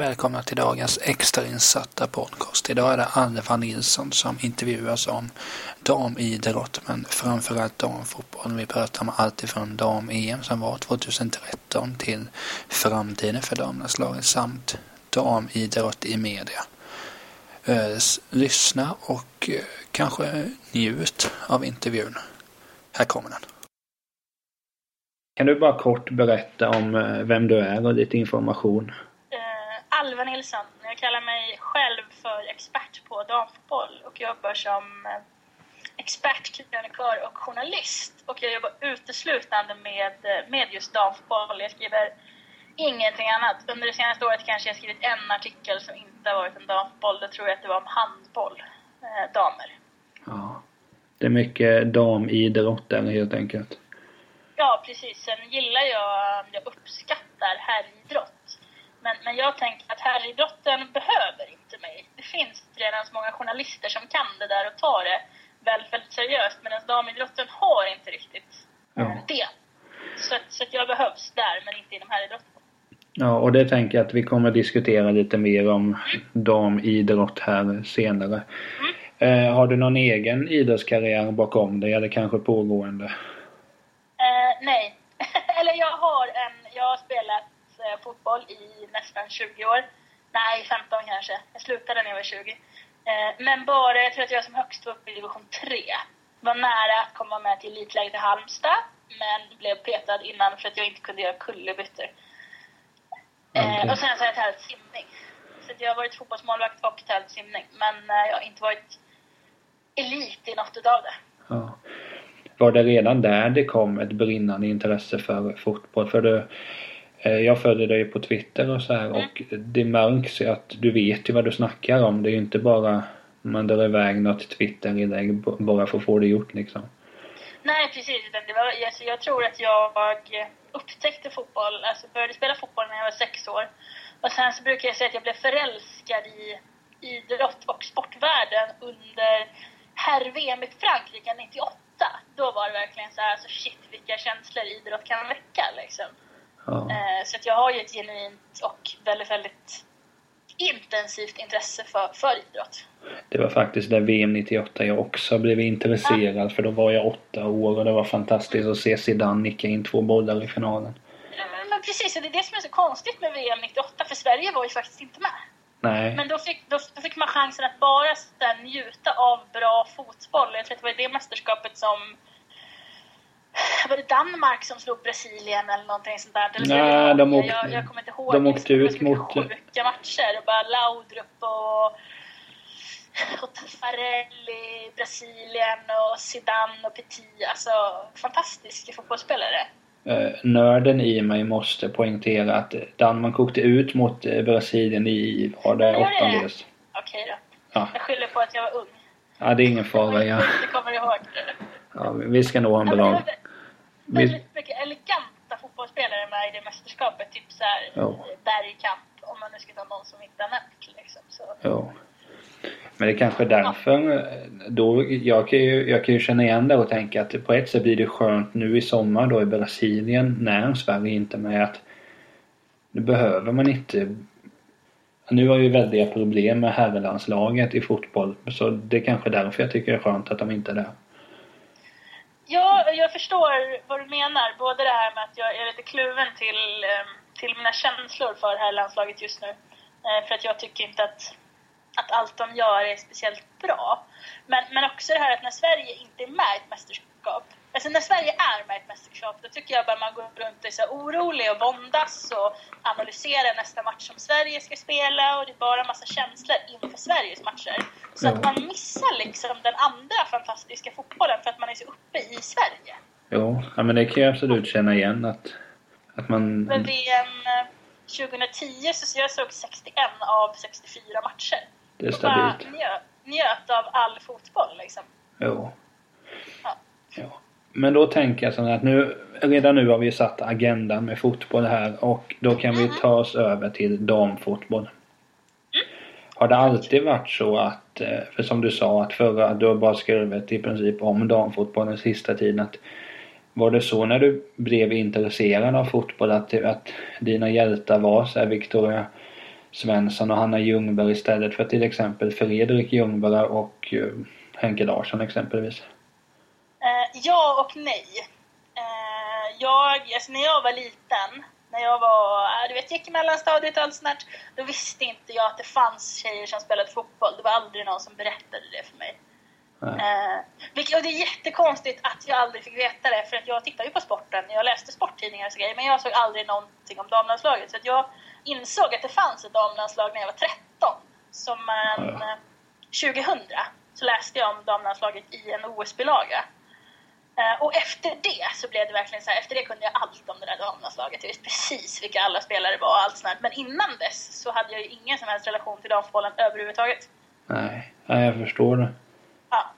Välkomna till dagens extrainsatta podcast. Idag är det Alva Nilsson som intervjuas om damidrott men framförallt damfotboll. Vi pratar om allt ifrån dam-EM som var 2013 till framtiden för damlandslaget samt damidrott i media. Eh, lyssna och eh, kanske njut av intervjun. Här kommer den. Kan du bara kort berätta om eh, vem du är och lite information? Alva Nilsson. Jag kallar mig själv för expert på damfotboll och jobbar som eh, expert, krönikör och journalist. Och jag jobbar uteslutande med, eh, med just damfotboll. Jag skriver ingenting annat. Under det senaste året kanske jag skrivit en artikel som inte har varit om damfotboll. Då tror jag att det var om handboll, eh, damer. Ja. Det är mycket damidrott där helt enkelt. Ja, precis. Sen gillar jag, jag uppskattar herridrott. Men, men jag tänker att herridrotten behöver inte mig. Det finns redan så många journalister som kan det där och tar det väldigt, väldigt seriöst. Medan damidrotten har inte riktigt ja. det. Så, så att jag behövs där, men inte inom herridrotten. Ja, och det tänker jag att vi kommer diskutera lite mer om damidrott här senare. Mm. Eh, har du någon egen idrottskarriär bakom dig eller kanske pågående? Eh, nej. eller jag har en, jag har spelat fotboll i nästan 20 år. Nej, 15 kanske. Jag slutade när jag var 20. Eh, men bara, jag tror att jag som högst var uppe i division 3. Var nära att komma med till elitläget i Halmstad, men blev petad innan för att jag inte kunde göra kullerbyttor. Eh, okay. och sen så har jag tävlat simning. Så jag har varit fotbollsmålvakt och tävlat simning. Men eh, jag har inte varit elit i något utav det. Ja. Var det redan där det kom ett brinnande intresse för fotboll? För du, jag följer dig på Twitter och så här mm. och det märks ju att du vet ju vad du snackar om. Det är ju inte bara man drar iväg något Twitter-inlägg bara för att få det gjort liksom. Nej precis, det var, alltså, jag tror att jag upptäckte fotboll, alltså började spela fotboll när jag var sex år. Och sen så brukar jag säga att jag blev förälskad i idrott och sportvärlden under herr-VM i Frankrike 98. Då var det verkligen så här, alltså shit vilka känslor idrott kan väcka liksom. Ja. Eh, så att jag har ju ett genuint och väldigt, väldigt intensivt intresse för, för idrott. Det var faktiskt det VM 98 jag också blev intresserad ja. för då var jag åtta år och det var fantastiskt att se Zidane nicka in två bollar i finalen. Ja, men, men precis, och det är det som är så konstigt med VM 98 för Sverige var ju faktiskt inte med. Nej. Men då fick, då, då fick man chansen att bara njuta av bra fotboll. Jag tror att det var det mästerskapet som var det Danmark som slog Brasilien eller någonting sånt där? Eller Nej, de åkte, jag, jag kommer inte ihåg. De åkte ut mot... Sjuka matcher. Och bara Laudrup och, och Taffarelli, Brasilien och Zidane och Petit. Alltså fantastiska fotbollsspelare. Uh, nörden i mig måste poängtera att Danmark åkte ut mot eh, Brasilien i, var det åttondels? Okej då. Ja. Jag skyller på att jag var ung. Ja, det är ingen fara. Jag kommer ihåg. Ja, vi ska nå en bra väldigt mycket eleganta fotbollsspelare med i det mästerskapet. Typ såhär jo. Bergkamp, om man nu ska ta någon som inte har nämnt liksom. Så. Jo. Men det är kanske därför då, jag kan, ju, jag kan ju känna igen det och tänka att på ett sätt blir det skönt nu i sommar då i Brasilien när Sverige inte är med att nu behöver man inte nu har vi väldiga problem med herrlandslaget i fotboll så det är kanske därför jag tycker det är skönt att de inte är där. Ja, jag förstår vad du menar. Både det här med att jag är lite kluven till, ehm, till mina känslor för det här landslaget just nu. Eh, för att jag tycker inte att, att allt de gör är speciellt bra. Men, men också det här att när Sverige inte är med i ett mästerskap Alltså när Sverige är med i ett mästerskap, då tycker jag bara man går runt och är så orolig och våndas och analyserar nästa match som Sverige ska spela och det är bara massa känslor inför Sveriges matcher. Så ja. att man missar liksom den andra fantastiska fotbollen för att man är så uppe i Sverige. Jo, ja, men det kan jag absolut känna igen att, att man... Men VM 2010 eh, så jag såg 61 av 64 matcher. Det är stabilt. Och bara njöt, njöt av all fotboll liksom. Jo. Ja. ja. Men då tänker jag så att nu, redan nu har vi satt agendan med fotboll här och då kan vi ta oss över till damfotboll. Har det alltid varit så att, eh, för som du sa att förra, du har bara skrivit i princip om damfotboll den sista tiden att var det så när du blev intresserad av fotboll att, att dina hjältar var så här Victoria Svensson och Hanna Ljungberg istället för till exempel Fredrik Ljungberg och uh, Henke Larsson exempelvis? Ja och nej. Uh, jag, alltså när jag var liten, när jag var, du vet, gick i mellanstadiet och allt sånt då visste inte jag att det fanns tjejer som spelade fotboll. Det var aldrig någon som berättade det för mig. Eh, och det är jättekonstigt att jag aldrig fick veta det, för att jag tittade ju på sporten. Jag läste sporttidningar och så grejer, men jag såg aldrig någonting om damlandslaget. Så att jag insåg att det fanns ett damlandslag när jag var 13. Sommaren ja. 2000 så läste jag om damlandslaget i en OS-bilaga. Eh, och efter det så blev det verkligen så här, efter det kunde jag allt om det där damlandslaget. Jag visste precis vilka alla spelare var och allt sånt Men innan dess så hade jag ju ingen som helst relation till damfotbollen överhuvudtaget. Nej, Nej jag förstår det. Ja.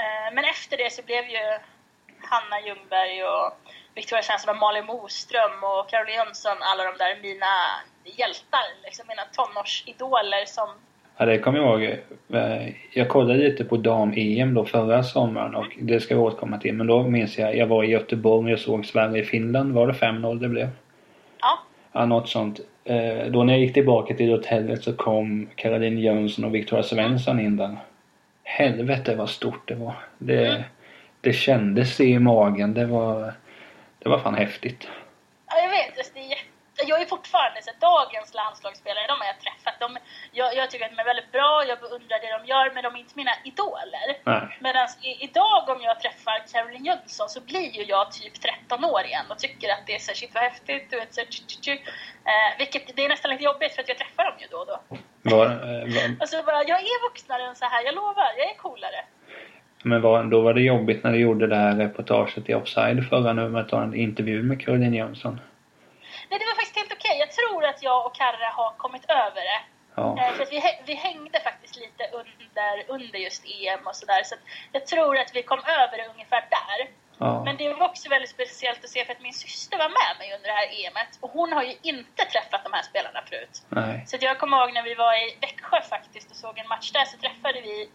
Eh, men efter det så blev ju Hanna Ljungberg och Victoria Svensson och Malin Moström och Caroline Jönsson, alla de där mina hjältar, liksom mina tonårsidoler som Ja, det kommer jag ihåg. Eh, jag kollade lite på dam-EM då förra sommaren och det ska vi återkomma till. Men då minns jag, jag var i Göteborg och jag såg Sverige-Finland. Var det 5-0 det blev? Ja. Ja, något sånt. Eh, då när jag gick tillbaka till hotellet så kom Caroline Jönsson och Victoria Svensson in där. Helvete vad stort det var. Det, mm. det kändes i magen. Det var, det var fan häftigt. Ja, jag vet. Det är jätte... Jag är fortfarande så dagens landslagsspelare, de har jag träffat. De, jag, jag, tycker att de är väldigt bra, jag beundrar det de gör, men de är inte mina idoler. Medan idag om jag träffar Caroline Jönsson så blir ju jag typ 13 år igen och tycker att det är så shit vad häftigt, du vet, så, tj, tj, tj. Eh, vilket det är nästan lite jobbigt för att jag träffar dem ju då och då. Var, eh, var... Alltså bara, jag är vuxnare än så här, jag lovar, jag är coolare. Men var, då var det jobbigt när du gjorde det här reportaget i Offside förra numret och en intervju med Caroline Jönsson? Nej, det var faktiskt helt okej. Okay. Jag tror att jag och Karre har kommit över det. Ja. Eh, för att vi, vi hängde faktiskt lite under, under just EM och sådär. Så, jag tror att vi kom över det ungefär där. Ja. Men det var också väldigt speciellt att se för att min syster var med mig under det här EMet och hon har ju inte träffat de här spelarna förut. Nej. Så jag kommer ihåg när vi var i Växjö faktiskt och såg en match där så träffade vi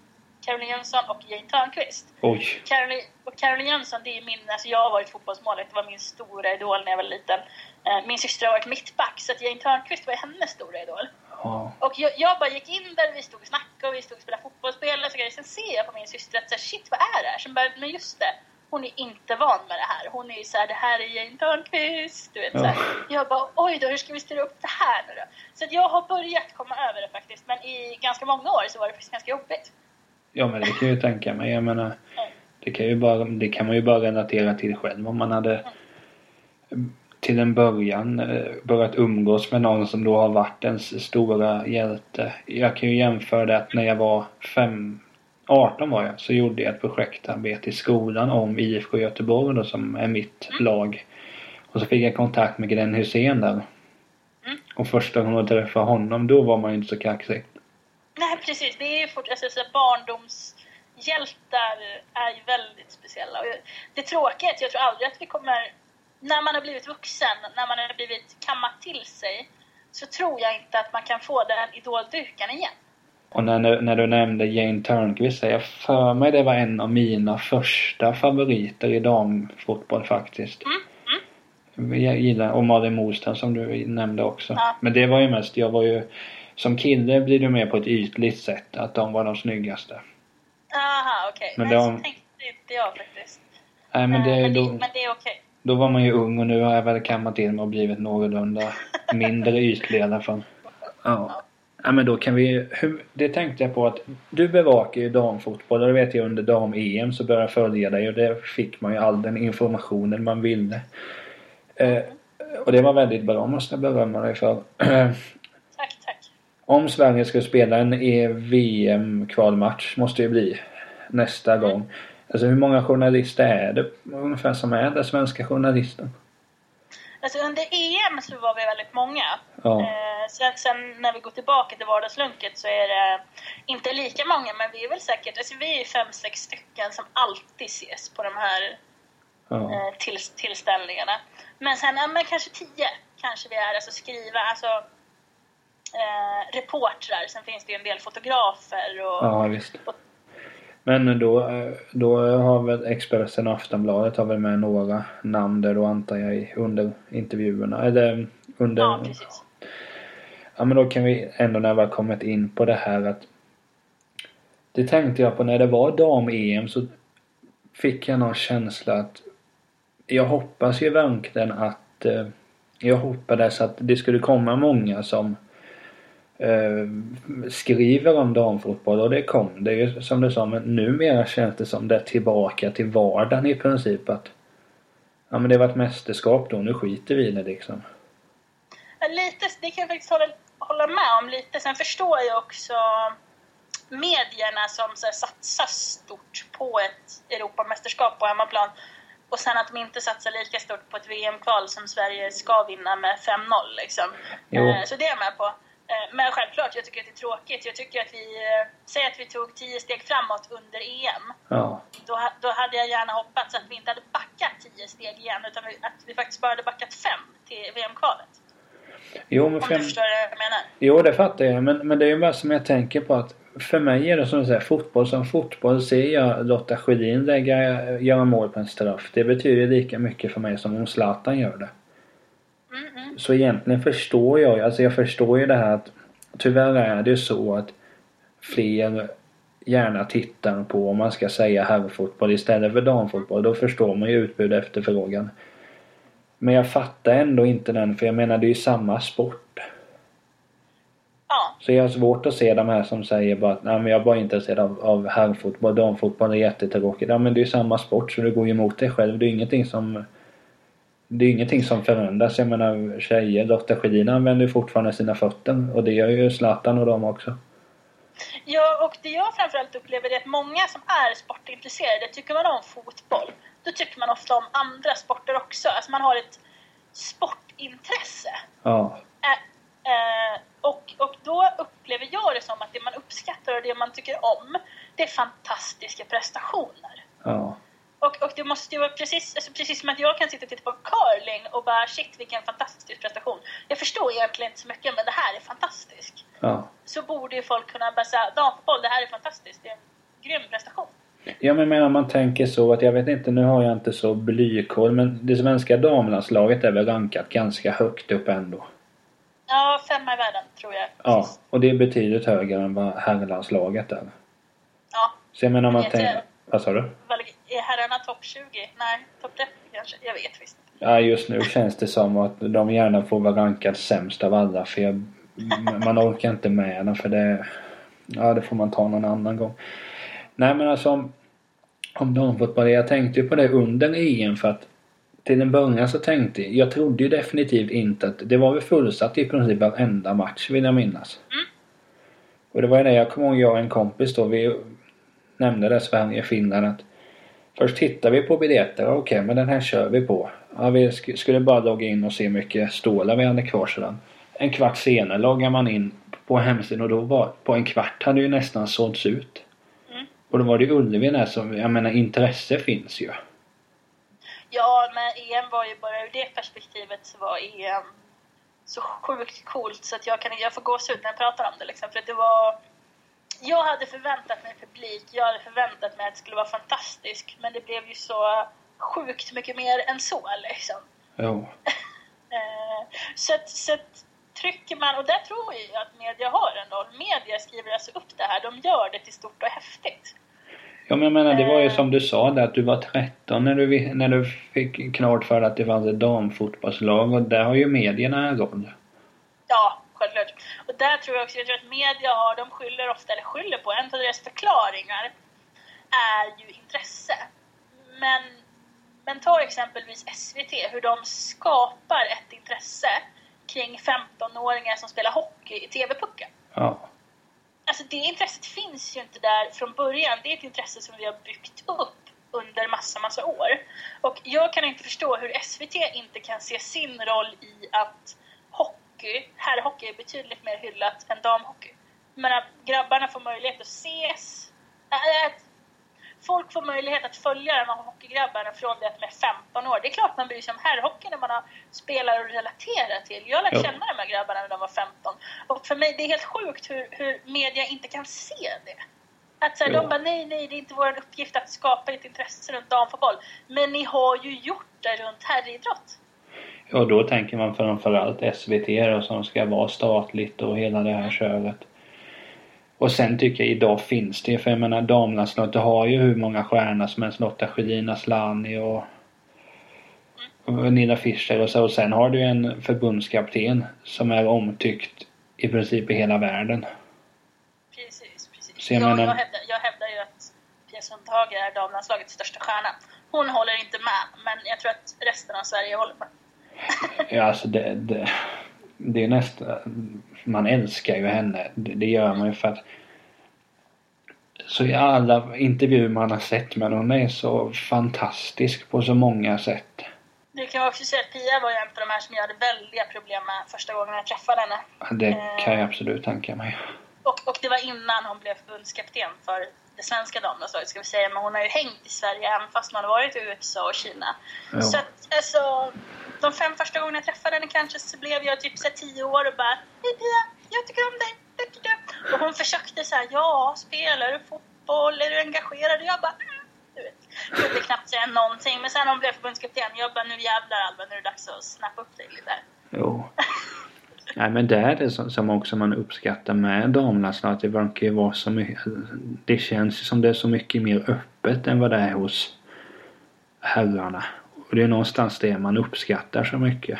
Caroline Jönsson och Jane Törnqvist. Oj. Caroline, och Caroline Jönsson, det är min, alltså jag har varit fotbollsmålvakt, det var min stora idol när jag var liten. Eh, min syster har varit mittback, så att Jane Törnqvist var hennes stora idol. Ja. Och jag, jag, bara gick in där, vi stod och snackade och vi stod och spelade fotbollsspel och så grejer. Sen ser jag på min syster att så här, shit, vad är det här? Sen bara, men just det, hon är inte van med det här. Hon är ju såhär, det här är Jane Törnqvist. Du vet, ja. så här. Jag bara, oj då, hur ska vi styra upp det här nu då? Så att jag har börjat komma över det faktiskt. Men i ganska många år så var det faktiskt ganska jobbigt. Ja, men det kan jag ju tänka mig. Jag menar, mm. det, kan ju bara, det kan man ju bara relatera till själv. Om man hade mm. Till en början eh, börjat umgås med någon som då har varit ens stora hjälte. Jag kan ju jämföra det att när jag var fem, 18 var jag, så gjorde jag ett projektarbete i skolan om IFK Göteborg då, som är mitt mm. lag. Och så fick jag kontakt med Glenn Hussein där. Mm. Och första gången jag träffade honom, då var man ju inte så kaxig. Nej precis, det är ju fort, alltså, så barndomshjältar är ju väldigt speciella. Och det tråkiga är att jag tror aldrig att vi kommer, när man har blivit vuxen, när man har blivit kammat till sig, så tror jag inte att man kan få den idoldyrkan igen. Och när, när du nämnde Jane Törnqvist, jag för mig det var en av mina första favoriter i damfotboll faktiskt. Mm. Mm. Jag gillar, och Malin Moström som du nämnde också. Ja. Men det var ju mest, jag var ju som kille blir du med på ett ytligt sätt att de var de snyggaste. Aha, okej. Okay. Men Nej, de... så tänkte inte jag faktiskt. Nej, men det, men det, då, men det är okej. Okay. Då var man ju ung och nu har jag väl kammat till mig och blivit någorlunda mindre ytlig i alla fall. Ja. Ja men då kan vi, hur, det tänkte jag på att du bevakar ju damfotboll och det vet jag under dam-EM så började jag följa dig och det fick man ju all den informationen man ville. Eh, och det var väldigt bra måste jag berömma dig för. tack, tack. Om Sverige ska spela en e VM-kvalmatch måste det bli nästa mm. gång. Alltså hur många journalister är det ungefär som är det svenska journalister? Alltså under EM så var vi väldigt många. Ja. Eh, sen, sen, när vi går tillbaka till vardagslunket så är det inte lika många, men vi är väl säkert, alltså vi är fem, sex stycken som alltid ses på de här ja. eh, till, tillställningarna. Men sen, ja, men kanske tio kanske vi är, alltså skriva, alltså eh, reportrar. Sen finns det ju en del fotografer och, ja, och men då, då har väl Expressen och Aftonbladet har väl med några namn där då antar jag under intervjuerna. Eller under... Ja, precis. Ja men då kan vi ändå när vi har kommit in på det här att det tänkte jag på när det var dam-EM så fick jag någon känsla att jag hoppas ju verkligen att eh, jag hoppades att det skulle komma många som eh, skriver om damfotboll och det kom det ju som du sa men numera känns det som det är tillbaka till vardagen i princip att ja men det var ett mästerskap då, nu skiter vi i det liksom. Lite, det kan jag faktiskt hålla, hålla med om lite. Sen förstår jag också medierna som så här, satsar stort på ett Europamästerskap på hemmaplan och sen att de inte satsar lika stort på ett VM-kval som Sverige ska vinna med 5-0 liksom. Eh, så det är jag med på. Eh, men självklart, jag tycker att det är tråkigt. Jag tycker att vi, eh, säg att vi tog 10 steg framåt under EM. Ja. Då, då hade jag gärna hoppats att vi inte hade backat 10 steg igen utan att vi faktiskt bara hade backat 5 till VM-kvalet. Jo, men Om fem... du förstår vad jag menar? Jo, det fattar jag. Men, men det är ju bara som jag tänker på att för mig är det som du säger, fotboll som fotboll. Ser jag Lotta Schelin lägga, göra mål på en straff. Det betyder lika mycket för mig som om Zlatan gör det. Mm. Så egentligen förstår jag alltså jag förstår ju det här att tyvärr är det ju så att fler gärna tittar på om man ska säga herrfotboll istället för damfotboll. Då förstår man ju utbud och efterfrågan. Men jag fattar ändå inte den för jag menar det är ju samma sport. Ja. Så jag har svårt att se de här som säger bara att Nej, men jag är bara intresserad av, av herrfotboll, damfotboll är jättetråkigt. Ja men det är ju samma sport så du går ju emot dig själv. Det är ingenting som det är ingenting som förändras. Jag menar tjejer, Lotta Schelin använder ju fortfarande sina fötter och det gör ju Zlatan och de också. Ja, och det jag framförallt upplever är att många som är sportintresserade, tycker man om fotboll, då tycker man ofta om andra sporter också. Alltså man har ett sportintresse. Ja. Eh, eh, och, och då upplever jag det som att det man uppskattar och det man tycker om, det är fantastiska prestationer. Ja. Och, och det måste ju vara precis, alltså precis som att jag kan sitta och titta på curling och bara shit vilken fantastisk prestation. Jag förstår egentligen inte så mycket men det här är fantastiskt. Ja. Så borde ju folk kunna bara säga damfotboll, det här är fantastiskt. Det är en grym prestation. Ja men menar man tänker så att jag vet inte, nu har jag inte så blykoll men det svenska damlandslaget är väl rankat ganska högt upp ändå. Ja, femma i världen tror jag. Ja, och det är betydligt högre än vad herrlandslaget är. Ja. Så jag menar om man tänker... jag. Vad sa du? Är herrarna topp 20? Nej, topp 30 kanske? Jag vet visst. Ja just nu känns det som att de gärna får vara rankad sämst av alla för jag, man orkar inte med dem för det... Ja det får man ta någon annan gång. Nej men alltså om, damfotboll, jag tänkte ju på det under EM för att till en början så tänkte jag, jag trodde ju definitivt inte att det var väl fullsatt i princip varenda match vill jag minnas. Mm. Och det var ju det jag kommer ihåg, jag och en kompis då, vi nämnde det Sverige, Finland att Först tittar vi på biljetter, okej men den här kör vi på. Ja, vi sk- skulle bara logga in och se hur mycket stålar vi hade kvar sedan. En kvart senare loggar man in på hemsidan och då var på en kvart hade ju nästan sålts ut. Mm. Och då var det ju Ullevi där som, jag menar intresse finns ju. Ja, men EM var ju bara ur det perspektivet så var EM så sjukt coolt så att jag, kan, jag får gåshud när jag pratar om det liksom. För att det var... Jag hade förväntat mig publik, jag hade förväntat mig att det skulle vara fantastiskt. Men det blev ju så sjukt mycket mer än så liksom. Jo. Eh, så, att, så att trycker man, och där tror jag att media har en roll. Media skriver alltså upp det här, de gör det till stort och häftigt. Ja men jag menar det var ju som du sa där att du var 13 när du, när du fick klart för att det fanns ett damfotbollslag och där har ju medierna en roll. Ja, självklart. Och där tror jag också, jag tror att media har, de skyller ofta, eller skyller på, en av deras förklaringar är ju intresse. Men, men ta exempelvis SVT, hur de skapar ett intresse kring 15-åringar som spelar hockey i TV-pucken. Ja. Alltså det intresset finns ju inte där från början. Det är ett intresse som vi har byggt upp under massa, massa år. Och jag kan inte förstå hur SVT inte kan se sin roll i att hockey, herrhockey är betydligt mer hyllat än damhockey. Menar, grabbarna får möjlighet att ses. Äh, folk får möjlighet att följa de här hockeygrabbarna från det att de är 15 år. Det är klart man bryr sig om herrhockey när man har spelare att relatera till. Jag lärde känna de här grabbarna när de var 15. Och för mig, det är helt sjukt hur, hur media inte kan se det. Att så här, de bara, nej, nej, det är inte vår uppgift att skapa ett intresse runt damfotboll. Men ni har ju gjort det runt herridrott. Och då tänker man framförallt SVT då, som ska vara statligt och hela det här köret. Och sen tycker jag idag finns det för jag menar damlandslaget har ju hur många stjärnor som helst. Lotta Schelin, Asllani och, Nina Fischer och så. Och sen har du en förbundskapten som är omtyckt i princip i hela världen. Precis, precis. Jag, jag, menar... jag, hävdar, jag hävdar ju att Pia Sundhage är damlandslagets största stjärna. Hon håller inte med, men jag tror att resten av Sverige håller med. Ja, alltså det, det, det är nästan... Man älskar ju henne. Det, det gör man ju för att så i alla intervjuer man har sett men hon är så fantastisk på så många sätt. Du kan också säga att Pia var ju en av de här som jag hade väldiga problem med första gången jag träffade henne. Det kan jag absolut tänka mig. Och, och det var innan hon blev förbundskapten för det svenska damlandslaget ska vi säga. Men hon har ju hängt i Sverige även fast hon har varit i USA och Kina. Jo. Så att alltså, de fem första gångerna jag träffade henne kanske så blev jag typ så tio år och bara Hej Pia, jag tycker om dig. Och hon försökte så här, ja, spelar du fotboll? Är du engagerad? Och jag bara, mm, du vet. Kunde knappt säga någonting. Men sen när hon blev förbundskapten, jag bara, nu jävlar Alva, nu är det dags att snappa upp dig lite. Jo. Nej men det är det som också man uppskattar med damlandslaget. Det verkar ju vara så mycket. Det känns som det är så mycket mer öppet än vad det är hos herrarna. Och det är någonstans det man uppskattar så mycket.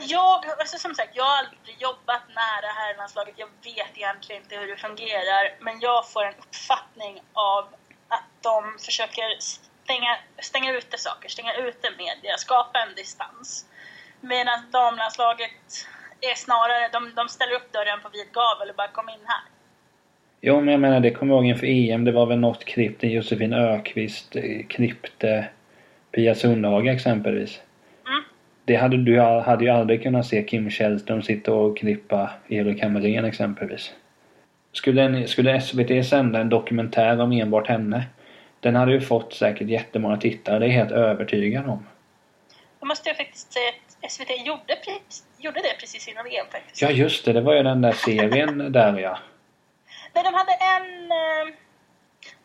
Jag, alltså som sagt, jag har aldrig jobbat nära herrlandslaget. Jag vet egentligen inte hur det fungerar. Men jag får en uppfattning av att de försöker stänga, stänga ute saker, stänga ute media, skapa en distans. Medan damlandslaget är snarare, de, de ställer upp dörren på vid gavel och bara kom in här. Jo, men jag menar det kommer jag ihåg inför EM. Det var väl något klipp där Josefin Ökvist eh, klippte Pia Sundhage exempelvis. Mm. Det hade du hade ju aldrig kunnat se Kim Källström sitta och klippa Erik Hamrén exempelvis. Skulle, skulle SVT sända en dokumentär om enbart henne den hade ju fått säkert jättemånga tittare, det är jag helt övertygad om. Då måste jag faktiskt säga att SVT gjorde, gjorde det precis innan EM faktiskt. Ja just det, det var ju den där serien där ja. Nej, de hade en...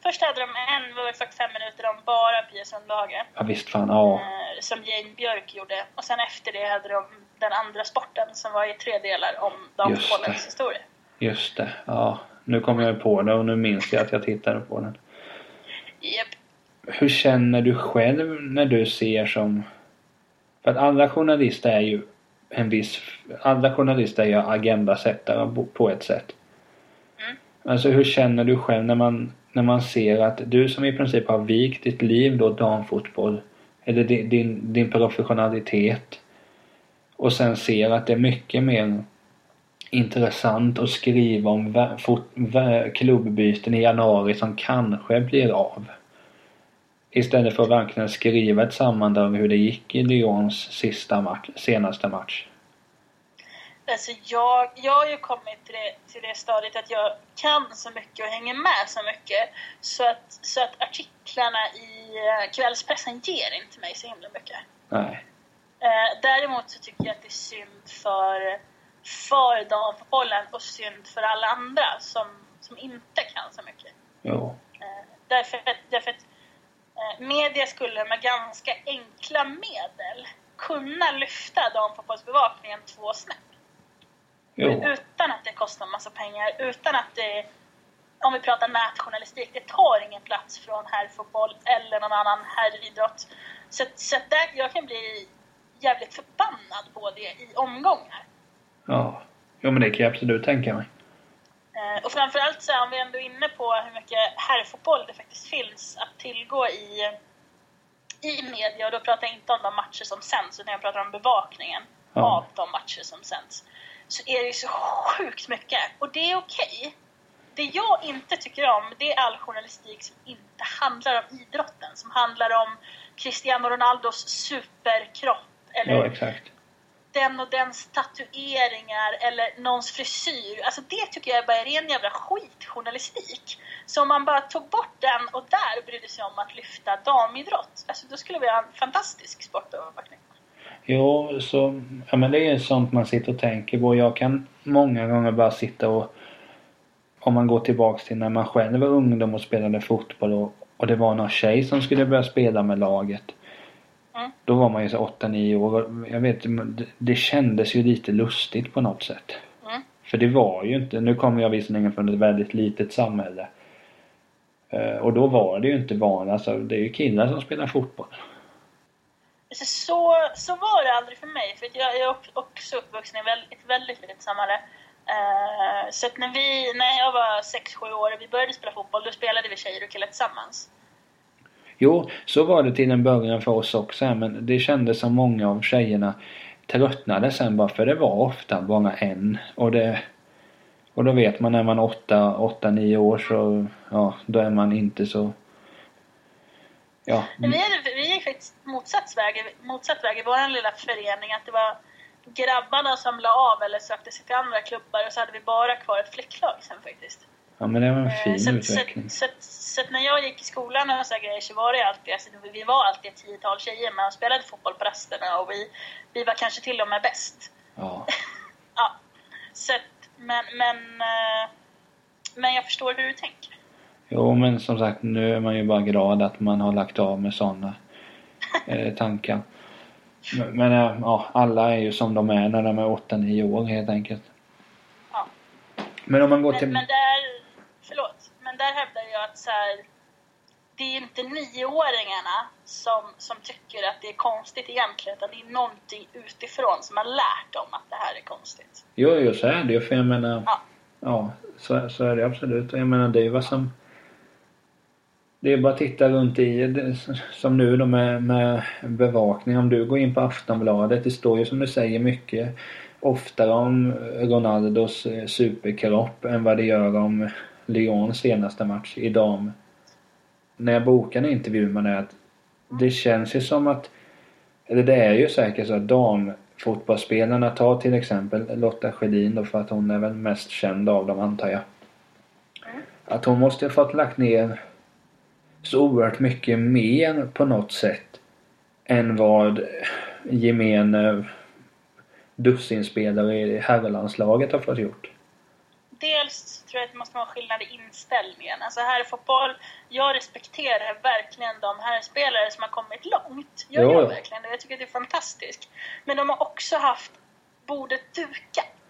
Först hade de en, var 45 minuter om bara Pia Sundhage. Ja visst fan, ja. Eh, som Jane Björk gjorde. Och sen efter det hade de den andra sporten som var i tre delar om damfotbollens historia. Just det, ja. Nu kommer jag på det och nu minns jag att jag tittade på den. Yep. Hur känner du själv när du ser som... För att alla journalister är ju en viss... Alla journalister är ju agendasättare på ett sätt. Mm. Alltså hur känner du själv när man, när man ser att du som i princip har vikt ditt liv då damfotboll eller din, din, din professionalitet och sen ser att det är mycket mer intressant att skriva om klubbbyten i januari som kanske blir av. Istället för att verkligen skriva ett sammandrag hur det gick i Lyons sista match, senaste match. Alltså jag, jag har ju kommit till det, till det stadiet att jag kan så mycket och hänger med så mycket så att, så att artiklarna i eh, kvällspressen ger inte mig så himla mycket. Nej. Eh, däremot så tycker jag att det är synd för för damfotbollen och synd för alla andra som, som inte kan så mycket. Jo. Eh, därför att, därför att eh, media skulle med ganska enkla medel kunna lyfta damfotbollsbevakningen två snäpp. Utan att det kostar massa pengar, utan att det om vi pratar nätjournalistik, det tar ingen plats från herrfotboll eller någon annan herridrott. Så, så där, jag kan bli jävligt förbannad på det i omgångar. Ja. Jo men det kan jag absolut tänka mig. Eh, och framförallt så om vi ändå är inne på hur mycket herrfotboll det faktiskt finns att tillgå i, i media. Och då pratar jag inte om de matcher som sänds utan jag pratar om bevakningen ja. av de matcher som sänds. Så är det ju så sjukt mycket. Och det är okej. Okay. Det jag inte tycker om det är all journalistik som inte handlar om idrotten. Som handlar om Cristiano Ronaldos superkropp. Eller ja, exakt den och dens tatueringar eller någons frisyr. Alltså det tycker jag bara är ren jävla skitjournalistik. Så om man bara tog bort den och där brydde sig om att lyfta damidrott, alltså då skulle vi ha en fantastisk sportövervakning. Jo, så, ja men det är sånt man sitter och tänker på. Jag kan många gånger bara sitta och om man går tillbaks till när man själv var ungdom och spelade fotboll och, och det var någon tjej som skulle börja spela med laget. Mm. Då var man ju så 8-9 år. Jag vet det- det kändes ju lite lustigt på något sätt. Mm. För det var ju inte, nu kommer jag visserligen från ett väldigt litet samhälle. Eh, Och då var det ju inte barn, alltså det är ju killar som spelar fotboll. Så, så var det aldrig för mig. För jag är också- uppvuxen i ett väldigt litet samhälle. Eh, så att när, vi, när jag var 6-7 år och vi började spela fotboll, då spelade vi tjejer och killar tillsammans. Jo, så var det till en början för oss också men det kändes som många av tjejerna tröttnade sen bara för det var ofta bara en. Och det... Och då vet man när man är 8, 8 9 år så, ja, då är man inte så... Ja. Vi, hade, motsatt väg, motsatt väg i vår lilla förening. Att det var grabbarna som la av eller sökte sig till andra klubbar och så hade vi bara kvar ett flicklag sen faktiskt. Ja men det var en Eh, fin så, så, utveckling. så, så att när jag gick i skolan och så grejer så var det alltid, alltså, vi var alltid ett tiotal tjejer men spelade fotboll på rasterna och vi, vi var kanske till och med bäst. Ja. Ja. Så men, men, eh, men jag förstår hur du tänker. Jo men som sagt nu är man ju bara glad att man har lagt av med sådana eh, tankar. Men, men eh, ja, alla är ju som de är när de är 8-9 år helt enkelt. Ja. Men om man går till... Men, men där, förlåt, men där hävdar jag att så här, det är inte nioåringarna som, som tycker att det är konstigt egentligen, utan det är någonting utifrån som har lärt dem att det här är konstigt. Jo, jo så är det ju för jag menar... Ja. Ja, så, så är det absolut. Jag menar det är ju vad som... Det är bara att titta runt i det, som nu då med, med bevakning. Om du går in på Aftonbladet, det står ju som du säger mycket oftare om Ronaldos eh, superkropp än vad det gör om Lyons senaste match i dam. När jag bokar en intervju med det att det känns ju som att eller det är ju säkert så att damfotbollsspelarna tar till exempel Lotta Schelin då för att hon är väl mest känd av dem antar jag. Mm. Att hon måste ha fått lagt ner så oerhört mycket mer på något sätt än vad gemene dussinspelare i herrlandslaget har fått gjort. Dels tror jag att det måste vara skillnad i inställningen. Alltså här i fotboll, jag respekterar verkligen de här spelare som har kommit långt. Jag Jo, gör verkligen det. Jag tycker det är fantastiskt. Men de har också haft bordet dukat.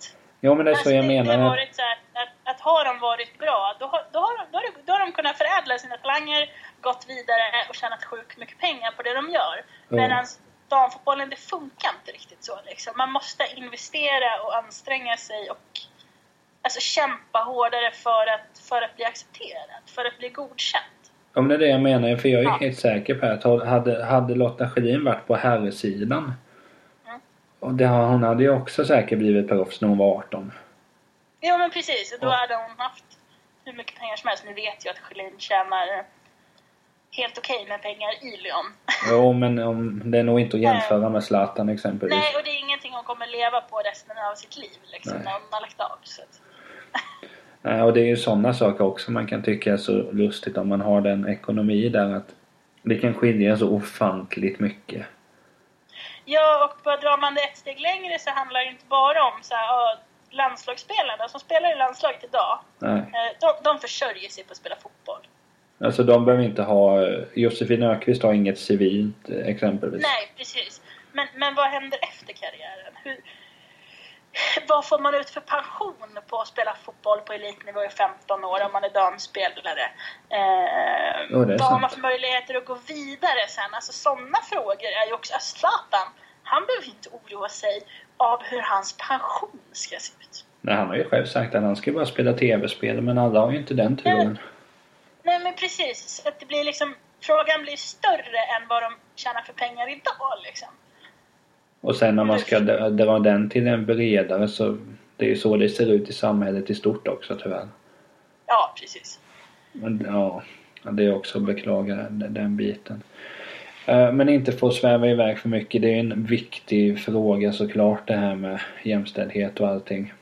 Jo men det är så Alltså, jag det, det menar. har varit så här, att, att har de varit bra, då har, då, har då, har, de- då har de kunnat förädla sina talanger, gått vidare och tjänat sjukt mycket pengar på det de gör. Ja. Medan damfotbollen, det funkar inte riktigt så. Liksom. Man måste investera och anstränga sig och alltså, kämpa hårdare för att, för att bli accepterad, för att bli godkänd. Ja men det är det jag menar för jag är Ja. helt säker på att hade, hade Lotta Schelin varit på herrsidan. Och det, hon hade ju också säkert blivit proffs när hon var 18. Jo men precis, och då Ja. hade hon haft hur mycket pengar som helst. Nu vet jag att Schelin tjänar helt okej med pengar i Lyon. Jo men om, det är nog inte att jämföra med Zlatan exempelvis. Nej, och det är ingenting hon kommer leva på resten av sitt liv liksom, Nej. när hon har lagt av. Så att, Nej, och det är ju sådana saker också man kan tycka är så lustigt om man har den ekonomi där att det kan skilja så ofantligt mycket. Ja, och bara drar man det ett steg längre så handlar det inte bara om så här, landslagsspelarna som spelar i landslaget idag. Nej. Eh, de, de försörjer sig på att spela fotboll. Alltså de behöver inte ha... Josefin Öqvist har inget civilt eh, exempelvis. Nej, precis. Men, men vad händer efter karriären? Hur, vad får man ut för pension på att spela fotboll på elitnivå i 15 år om man är damspelare? Eh, är vad har man för möjligheter att gå vidare sen? Alltså sådana frågor är ju också... Alltså, Zlatan, han behöver inte oroa sig av hur hans pension ska se ut. Nej, han har ju själv sagt att han ska bara spela tv-spel men alla har ju inte den turen. Nej men precis, att det blir liksom... Frågan blir större än vad de tjänar för pengar idag liksom. Och sen när man ska dra den till en bredare så det är ju så det ser ut i samhället i stort också tyvärr. Ja, precis. Men ja, det är också att beklaga den, biten. Eh, Men inte få sväva iväg för mycket. Det är en viktig fråga såklart det här med jämställdhet och allting.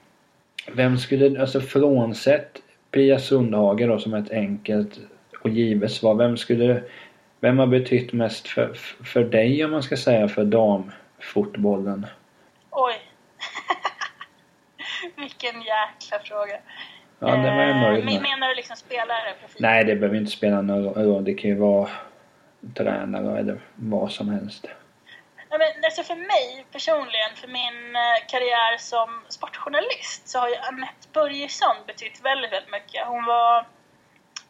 Vem skulle, alltså frånsett Pia Sundhage då som ett enkelt och givet svar. Vem skulle, vem har betytt mest för, för dig om man ska säga för damfotbollen? Oj. Vilken jäkla fråga. Ja, det var jag nöjd Eh, med. Menar du liksom spelare? Profil? Nej, det behöver inte spela någon roll. Det kan ju vara tränare eller vad som helst. Ja, men, alltså för mig personligen, för min eh, karriär som sportjournalist, så har ju Anette Börjesson betytt väldigt, väldigt mycket. Hon var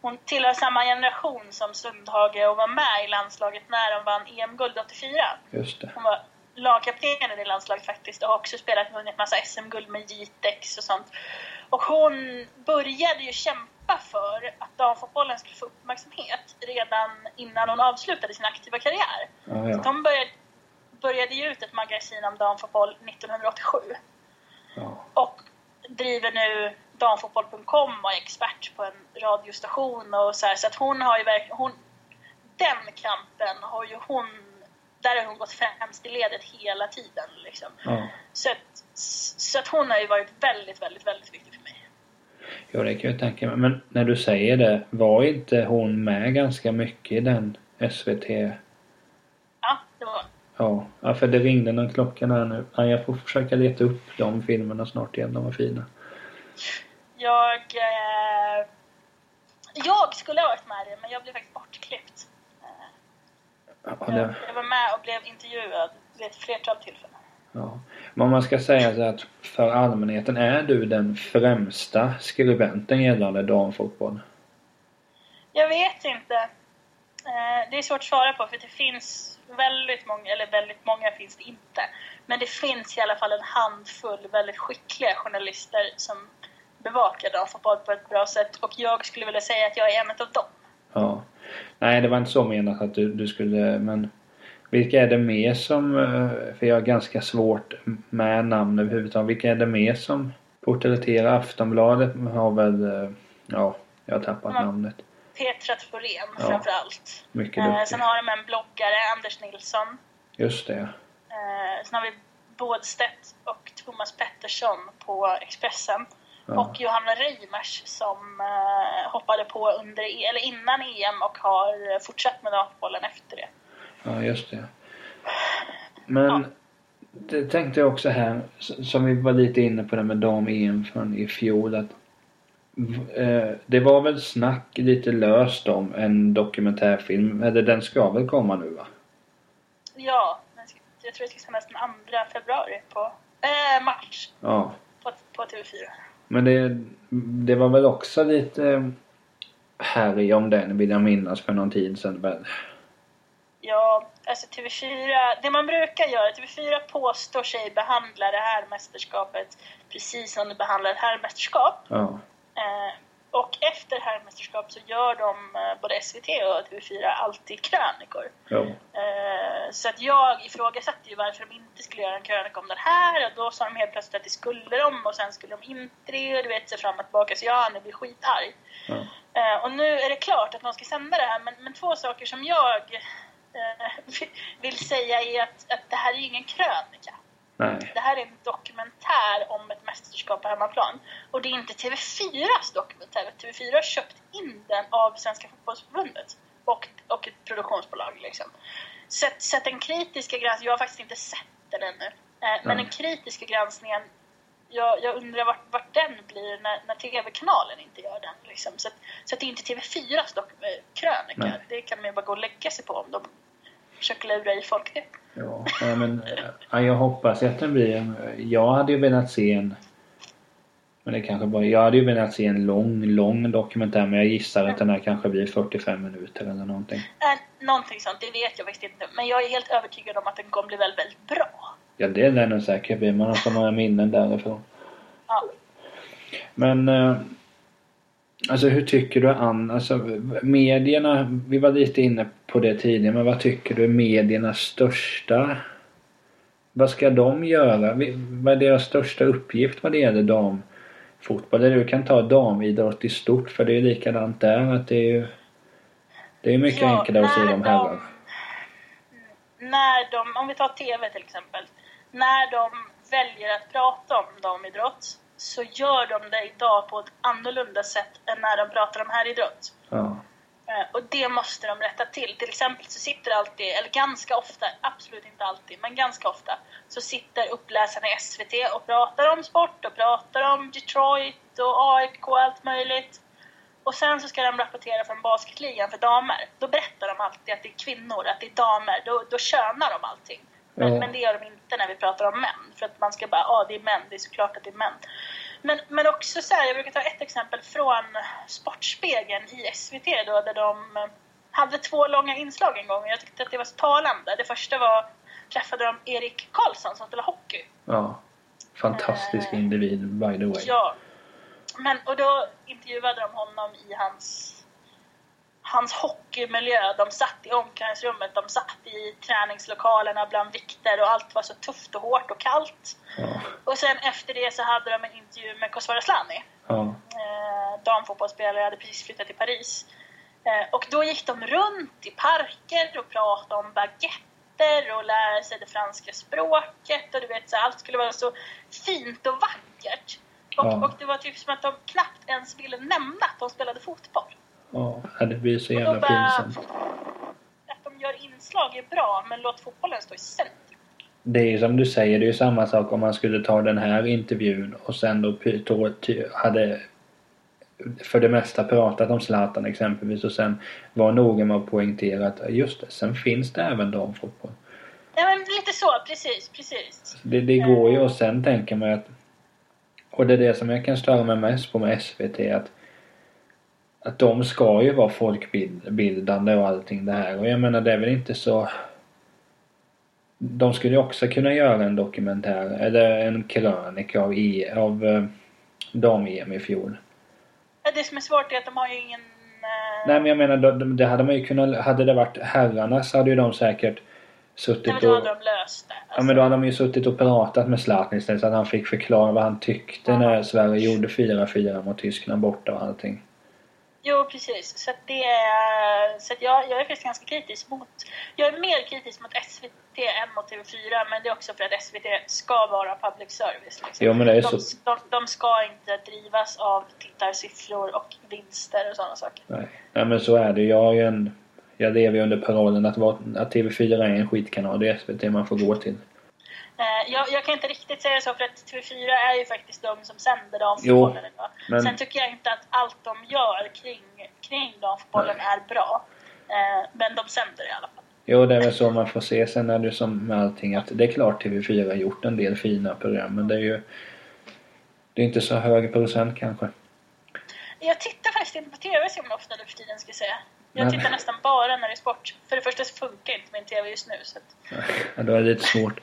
hon tillhör samma generation som Sundhage och var med i landslaget när de vann EM-guld 84. Just det. Hon var lagkapten i landslaget faktiskt och har också spelat vunnit massa SM-guld med Jitex och sånt. Och hon började ju kämpa för att damfotbollen skulle få uppmärksamhet redan innan hon avslutade sin aktiva karriär. Ja, ja. Så hon började, började ge ut ett magasin om damfotboll 1987 ja. och driver nu damfotboll.com och är expert på en radiostation och så här, så att hon har ju verkligen, den kampen har ju hon, där har hon gått främst i ledet hela tiden liksom. ja. Så att, så att hon har ju varit väldigt, väldigt, väldigt viktig för mig. Jo, det kan jag tänka mig. Men när du säger det, var inte hon med ganska mycket i den SVT? Ja, det var. Ja, ja för det ringde någon klockan här nu. Ja, jag får försöka leta upp de filmerna snart igen. De var fina. Jag... Eh, jag skulle ha varit med i det, men jag blev faktiskt bortklippt. Ja, jag, det, jag var med och blev intervjuad vid ett flertal tillfällen. ja. Men om man ska säga så att för allmänheten, är du den främsta skribenten gällande damfotboll? Jag vet inte. Eh, Det är svårt att svara på för det finns väldigt många, eller väldigt många finns det inte. Men det finns i alla fall en handfull väldigt skickliga journalister som bevakar damfotboll på ett bra sätt och jag skulle vilja säga att jag är en av dem. Ja. Nej, det var inte så menat att du, du skulle, men vilka är det mer som, eh, för jag har ganska svårt med namn överhuvudtaget. Vilka är det mer som porträtterar Aftonbladet? Har väl, eh, ja, jag har tappat Mm. namnet. Petra Thorén Ja. framför allt. Mycket Eh, sen har de en bloggare, Anders Nilsson. Just det. Eh, sen har vi Bådstedt och Thomas Pettersson på Expressen. Ja. Och Johanna Reimers som eh, hoppade på under, E- eller innan EM och har fortsatt med damfotbollen efter det. Ja, just det. Men det tänkte jag också här, som vi var lite inne på det med dam-EM från i fjol. Att, eh, det var väl snack lite löst om en dokumentärfilm. Eller den ska väl komma nu va? Ja, jag tror det ska sändas den 2 februari på eh, mars Ja. på, på TV4. Men det, det var väl också lite härj om den vill jag minnas för någon tid sedan väl. Ja, alltså TV4, det man brukar göra, TV4 påstår sig behandla det här mästerskapet precis som de behandlar ett herrmästerskap. Ja. Eh, och efter herrmästerskap så gör de, eh, både SVT och TV4, alltid krönikor. Jo. Eh, så att jag ifrågasatte ju varför de inte skulle göra en krönika om den här och då sa de helt plötsligt att det skulle de och sen skulle de inte det och du vet, se fram och tillbaka så jag nu blir skitarg. Ja. Eh, och nu är det klart att de ska sända det här men, men två saker som jag vill säga är att, att det här är ju ingen krönika. Nej. Det här är en dokumentär om ett mästerskap på hemmaplan. Och det är inte TV4s dokumentär. TV4 har köpt in den av Svenska fotbollsförbundet och, och ett produktionsbolag. Liksom. Så, så den kritiska granskningen, jag har faktiskt inte sett den ännu, eh, men den kritiska granskningen, jag, jag undrar vart, vart den blir när, när TV-kanalen inte gör den. Liksom. Så, att, så att det är inte TV4s dok- eh, krönika. Nej. Det kan man ju bara gå och lägga sig på om de försöker lura i folk det. Ja, men ja, jag hoppas att den blir. Jag hade ju velat se en... Men det kanske bara... Jag hade ju velat se en lång, lång dokumentär men jag gissar att den här kanske blir 45 minuter eller någonting. Äh, någonting sånt, det vet jag faktiskt inte. Men jag är helt övertygad om att den kommer bli väldigt, väldigt bra. Ja, det är den säkert blir. Man har så många minnen därifrån. Ja. Men... Alltså hur tycker du Ann? Alltså medierna... Vi var lite inne på det tidigare men vad tycker du är mediernas största... Vad ska de göra? Vad är deras största uppgift vad det gäller damfotboll? Eller du kan ta damidrott i stort för det är likadant där att det är ju... Det är mycket Ja, enklare att se dem de- herrar. När de, om vi tar TV till exempel, när de väljer att prata om damidrott så gör de det idag på ett annorlunda sätt än när de pratar om herridrott. Ja. Eh, Och det måste de rätta till. Till exempel så sitter alltid, eller ganska ofta, absolut inte alltid, men ganska ofta, så sitter uppläsarna i SVT och pratar om sport och pratar om Detroit och AIK och allt möjligt. Och sen så ska de rapportera från basketligan för damer. Då berättar de alltid att det är kvinnor, att det är damer. Då, då könar de allting. Men, Ja. men det gör de inte när vi pratar om män. För att man ska bara, ja det är män, det är såklart att det är män. Men, men också så här, jag brukar ta ett exempel från Sportspegeln i SVT då, där de eh, hade två långa inslag en gång och jag tyckte att det var så talande. Det första var, träffade de Erik Karlsson som spelar hockey. Ja. Fantastisk Eh, individ, by the way. Ja. Men, och då intervjuade de honom i hans, hans hockeymiljö. De satt i omklädningsrummet, de satt i träningslokalerna bland vikter och allt var så tufft och hårt och kallt. Ja. Och sen efter det så hade de en intervju med Kosovare Asllani. Ja. Eh, damfotbollsspelare, hade precis flyttat till Paris. Eh, och då gick de runt i parker och pratade om baguetter och lärde sig det franska språket. Och du vet, så allt skulle vara så fint och vackert. Och, Ja. och det var typ som att de knappt ens ville nämna att de spelade fotboll. Ja, det blir så jävla pinsamt. att de gör inslag är bra, men låt fotbollen stå i centrum. Det är som du säger, det är ju samma sak om man skulle ta den här intervjun och sen då hade för det mesta pratat om Zlatan exempelvis och sen var noga med att poängtera att just det, sen finns det även damfotboll. Ja, men lite så, precis, precis. Det, det går ju och sen tänker man att och det är det som jag kan störa mig mest på med SVT att att de ska ju vara folkbildande och allting det här och jag menar det är väl inte så de skulle ju också kunna göra en dokumentär eller en krönika av, I, av eh, dam-EM i fjol. Ja, Det som är svårt är att de har ju ingen... eh, Nej men jag menar då- det hade man ju kunnat, hade det varit herrarna så hade ju de säkert nej, suttit men då och hade de löst det. Ja men då hade de ju suttit och pratat med Zlatan istället så att han fick förklara vad han tyckte när Sverige gjorde 4-4 mot Tyskland borta och allting. Jo, precis. Så det är, så att jag, jag är faktiskt ganska kritisk mot... Jag är mer kritisk mot SVT än mot TV4, men det är också för att SVT ska vara public service. Liksom. Jo men det är de, så. de, de ska inte drivas av tittarsiffror och vinster och sådana saker. Nej. Nej men så är det. Jag har ju en... Jag lever ju under parollen att, att TV4 är en skitkanal. Det är SVT man får gå till. Eh, jag, jag kan inte riktigt säga så, för att TV4 är ju faktiskt de som sänder damfotbollen idag. men- Sen tycker jag inte att allt de gör kring, kring damfotbollen är bra. Eh, men de sänder i alla fall. Jo det är väl så man får se. Sen är det som med allting att det är klart TV4 har gjort en del fina program men det är ju... Det är inte så hög procent kanske. Jag tittar faktiskt inte på TV så himla ofta nu för tiden ska jag säga. Jag Nej. tittar nästan bara när det är sport. För det första så funkar inte min TV just nu. Så att, Ja, då är det lite svårt.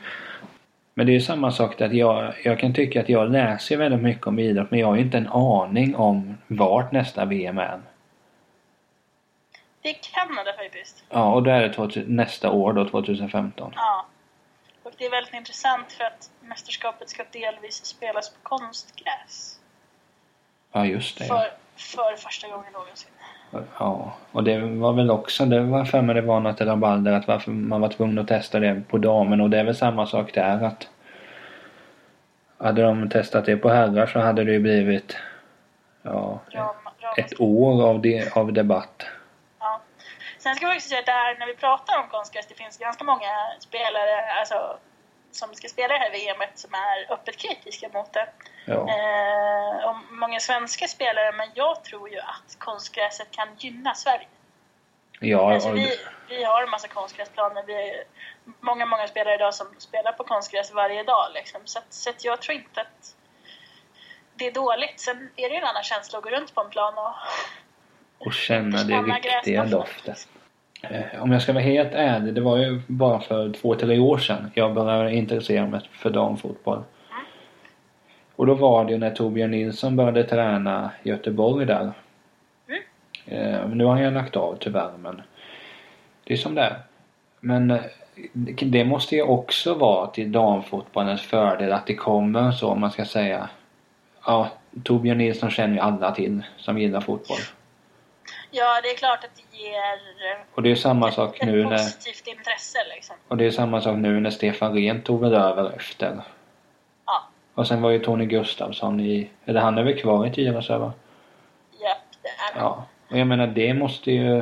Men det är ju samma sak att jag, jag kan tycka att jag läser väldigt mycket om idrott men jag har ju inte en aning om vart nästa VM är. det är Kanada faktiskt. Ja, och då är det 2000, nästa år då, 2015. Ja. Och det är väldigt intressant för att mästerskapet ska delvis spelas på konstgräs. Ja, just det. För, för första gången någonsin. Ja, och det var väl också, det var för mig det var något rabalder att varför man var tvungen att testa det på damen och det är väl samma sak där att hade de testat det på herrar så hade det ju blivit ja, ett år av, de, av debatt. Ja. Sen ska vi också säga att där, när vi pratar om konstgräs, det finns ganska många spelare alltså, som ska spela det här VMet som är öppet kritiska mot det. Ja. Eh, och många svenska spelare, men jag tror ju att konstgräset kan gynna Sverige. Ja, Alltså vi, vi har en massa konstgräsplaner. Vi många, många spelare idag som spelar på konstgräs varje dag. Liksom. Så, att, så att jag tror inte att det är dåligt. Sen är det ju en annan känsla att gå runt på en plan och och känna det gräsdoften. doften. Om jag ska vara helt ärlig, det var ju bara för två, tre år sedan jag började intressera mig för damfotboll. Mm. Och då var det ju när Torbjörn Nilsson började träna i Göteborg där. Mm. Eh, nu har ju lagt av tyvärr men det är som det är. Men eh, det måste ju också vara till damfotbollens fördel att det kommer så om man ska säga. Ja, Torbjörn Nilsson känner ju alla till som gillar fotboll. Ja, det är klart att det ger Och det är samma sak ett nu när positivt intresse. Liksom. Och det är samma sak nu när Stefan Rehn tog väl över efter. Ja, Och sen var ju Tony Gustafsson i... Eller han är väl kvar i Tyresö va? japp, det är det. Ja. Och jag menar det måste ju...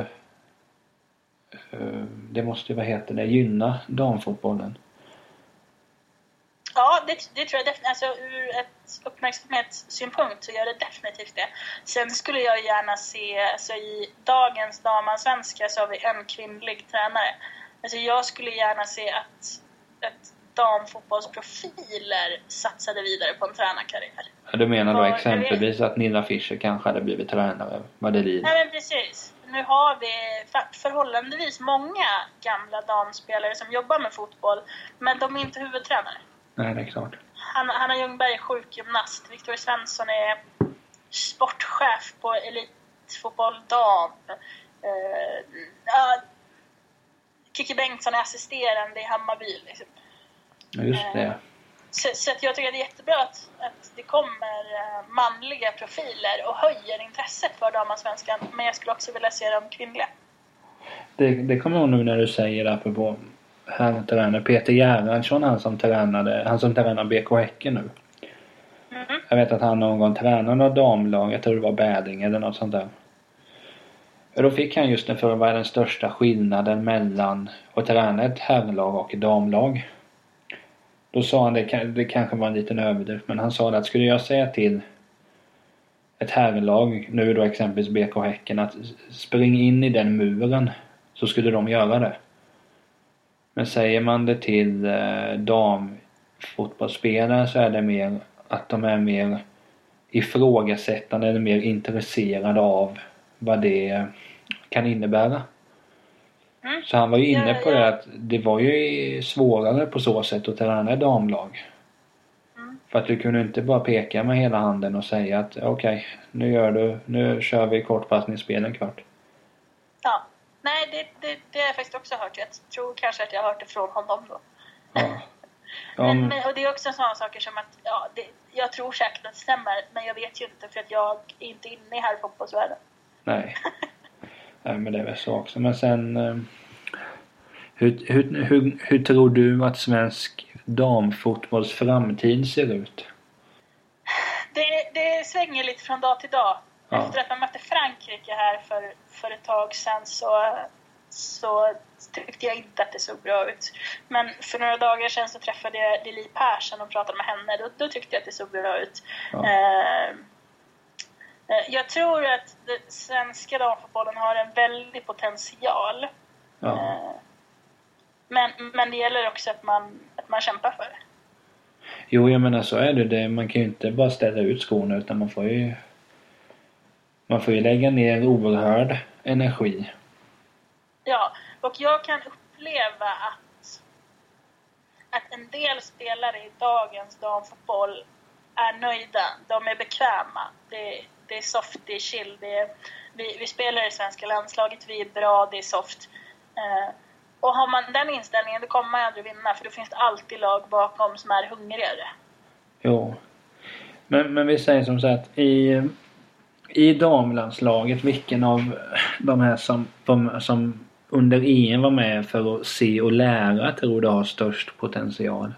eh, Det måste ju, vad heter det, gynna damfotbollen. Det, det tror jag definitivt. Alltså ur ett uppmärksamhetssynpunkt så gör det definitivt det. Sen skulle jag gärna se, alltså i dagens damallsvenska så har vi en kvinnlig tränare. Alltså jag skulle gärna se att, att damfotbollsprofiler satsade vidare på en tränarkarriär. Ja, du menar då Ja, exempelvis att Nilla Fischer kanske hade blivit tränare vad det lider? Nej men precis. Nu har vi förhållandevis många gamla damspelare som jobbar med fotboll, men de är inte huvudtränare. Nej, det är klart. Hanna, Hanna Ljungberg är sjukgymnast, Victoria Svensson är sportchef på Elitfotboll dam. Uh, ja, Kiki Bengtsson är assisterande i Hammarby. Liksom. Just det. Så, så att jag tycker det är jättebra att, att det kommer eh, manliga profiler och höjer intresset för damallsvenskan. Men jag skulle också vilja se de kvinnliga. Det, det kommer jag ihåg nu när du säger det apropå herrtränare. Peter Gerhardsson, han som tränade, han som tränar BK Häcken nu. Mhm. Jag vet att han någon gång tränade något damlag, jag tror det var Bäding eller något sånt där. Och då fick han just den för vad är den största skillnaden mellan att träna ett herrlag och ett damlag. Då sa han, det, det kanske var en liten överdrift, men han sa det att skulle jag säga till ett herrlag, nu då exempelvis BK Häcken, att spring in i den muren så skulle de göra det. Men säger man det till eh, damfotbollsspelare så är det mer att de är mer ifrågasättande eller mer intresserade av vad det kan innebära. Mm. Så han var ju inne på det att det var ju svårare på så sätt att träna ett damlag. Mm. För att du kunde inte bara peka med hela handen och säga att okej, nu gör du, nu kör vi kortpassningsspel en kvart. Ja. Nej, det, det, det har jag faktiskt också hört. Jag tror kanske att jag har hört det från honom då. Ja. Men, men- och det är också sådana saker som att, ja, det, jag tror säkert att det stämmer, men jag vet ju inte för att jag är inte inne i här fotbollsvärlden. Nej. Nej men det är väl så också. Men sen eh, hur, hur, hur, hur tror du att svensk damfotbolls framtid ser ut? Det, det svänger lite från dag till dag. Ja. Efter att man mötte Frankrike här för, för ett tag sedan så, så tyckte jag inte att det såg bra ut. Men för några dagar sedan så träffade jag Lili Persson och pratade med henne. Då, då tyckte jag att det såg bra ut. Ja. Eh, eh, jag tror att den svenska damfotbollen har en väldig potential. Ja. Eh, Men, men det gäller också att man, att man kämpar för det. Jo jag menar så är det. det. Man kan ju inte bara ställa ut skorna utan man får ju man får ju lägga ner oerhörd energi. Ja, och jag kan uppleva att, att en del spelare i dagens damfotboll är nöjda. De är bekväma. Det, det är soft, det är chill. Det är, vi, vi spelar i svenska landslaget, vi är bra, det är soft. Eh, och har man den inställningen då kommer man aldrig vinna för då finns det alltid lag bakom som är hungrigare. Jo. Men, men vi säger som så att i, i damlandslaget, vilken av de här som, de, som under EM var med för att se och lära tror du har störst potential?